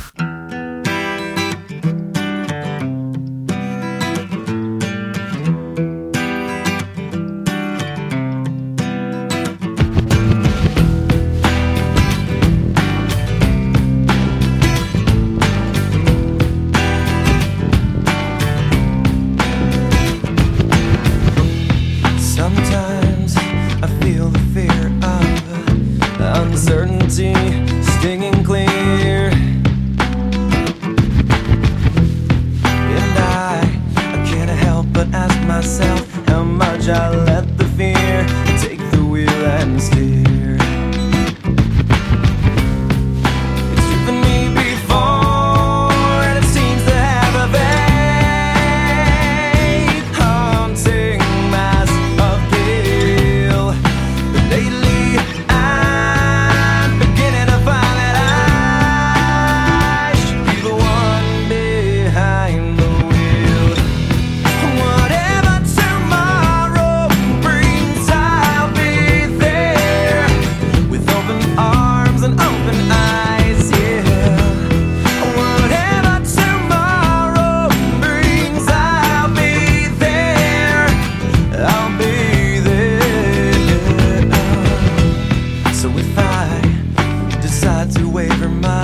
Bye. How much I let the fear take the wheel and steer. waver my